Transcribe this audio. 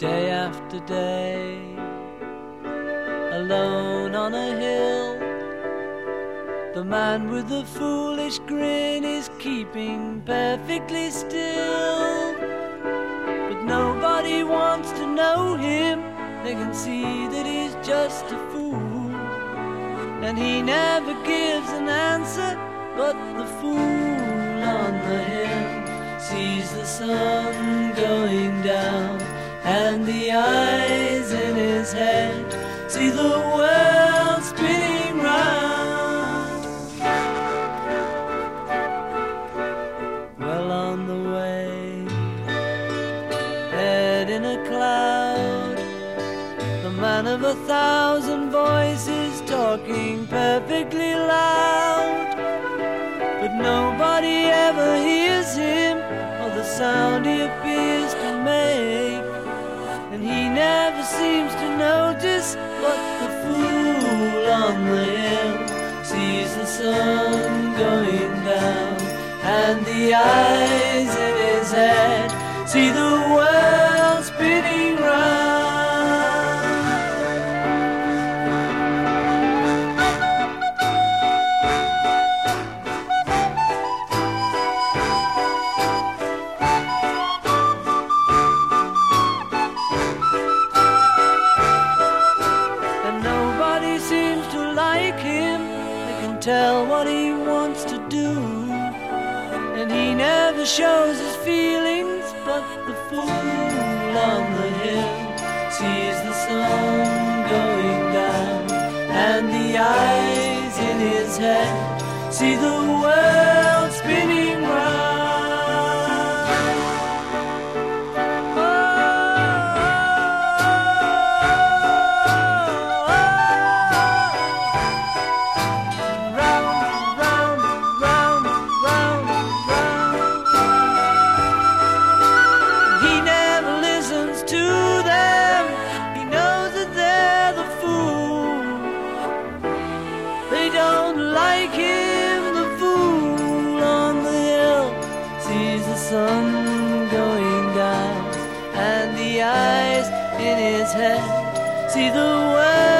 day after day, alone on a hill. The man with the foolish grin is keeping perfectly still. But nobody wants to know him, they can see that he's just a fool. And he never gives an answer, but the fool on the hill sees the sun going down and the eyes in his head see the world spinning round. Well on the way, head in a cloud, the man of a thousand voices talking perfectly loud. But nobody ever hears him or the sound he appears on the hill sees the sun going down. And the eyes in his head see the world tell what he wants to do, and he never shows his feelings. But the fool on the hill sees the sun going down, and the eyes in his head see the world in his head see the world